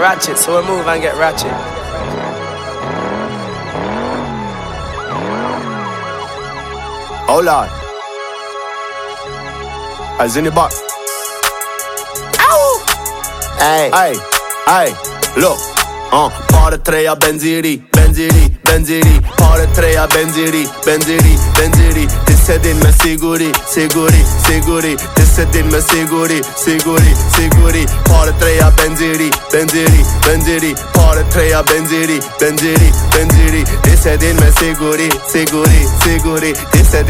ratchet, so we'll move and get ratchet. Oh lord. I in the box. Ow! Hey. Hey. Hey. Look. uh, Pare treja benziri, benziri, benziri Pare treja benziri, benziri, benziri Ti se din me siguri, siguri, siguri Ti se din me treja benziri, benziri, benziri Pare treja benziri, benziri, benziri Ti se din me siguri, siguri, siguri Ti se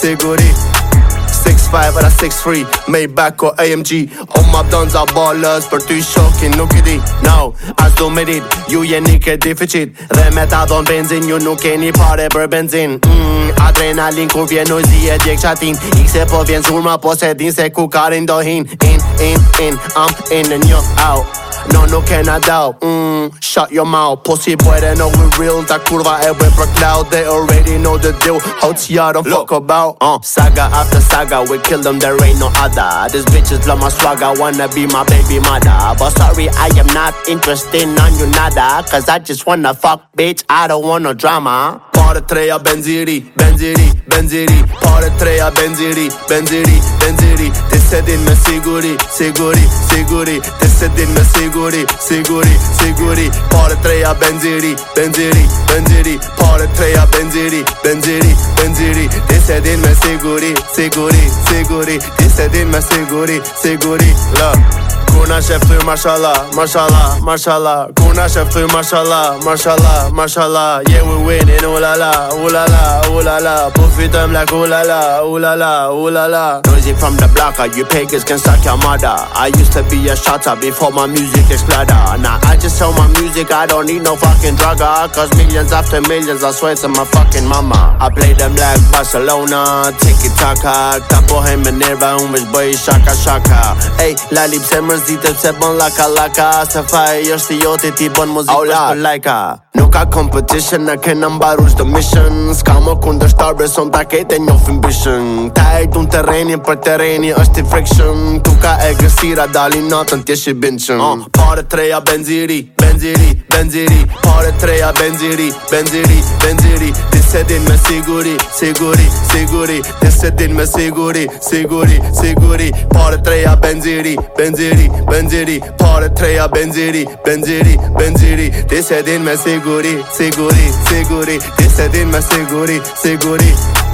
siguri. 6-5 vëra 6-3 Me i back o AMG O ma pëdon za ballës Për ty shokin nuk i di No, as do me dit Ju jeni ke deficit Dhe me ta dhon benzin Ju nuk keni pare për benzin mm, Adrenalin kur vjen noj zi e djek qatin X e po vjen surma, Po se din se ku karin do hin In, in, in, I'm in and you're out No, nuk e na doubt mm, shut your mouth. Pussy boy, they know we real. Ta kurwa with per cloud, they already know the deal. Hots y'all don't fuck about. Uh. Saga after saga, we kill them, there ain't no other. These bitches love my swagger, wanna be my baby mother. But sorry, I am not interested on you nada. Cause I just wanna fuck, bitch, I don't want no drama. Portray a Benziri, benziri, benziri Pare treja benziri, benziri, benziri Te se din me siguri, siguri, siguri Te me siguri, siguri, siguri Pare treja benziri, benziri, benziri Pare treja benziri, benziri, benziri Te me siguri, siguri, siguri Te me siguri, siguri, love Kuna şeftir mashallah, mashallah, mashallah Kuna şeftir mashallah, mashallah, mashallah Yeah we winning, ooh la la, ooh la la, ooh la la Puffy them like ooh la la, ooh la la, ooh la la Noisy from the blocker, you pagans can suck your mother I used to be a shotter before my music exploded Nah, I just sell my music, I don't need no fucking drugger Cause millions after millions, I swear to my fucking mama I play them like Barcelona, tiki-taka Tapo hey, Minerva, boy, shaka-shaka Hey, la lip semmer's ditët se bon laka laka Se fai jështë i jote ti bon muzik për shpër lajka Nuk ka competition, në kena mbaru shdo mission Ska më kundër shtar beson ta kejt e njofim bishën Ta e du në tereni, për tereni është i friction Tu ka e gësira, dalin natën tjesh i binqën uh, oh. Pare treja benziri, benziri benziri, benziri Pare treja benziri, benziri, benziri Ti se din me siguri, siguri, siguri Ti me siguri, siguri, siguri Pare treja benziri, benziri, benziri Pare treja benziri, benziri, benziri Ti se din me siguri, siguri, siguri Ti se din me siguri, siguri.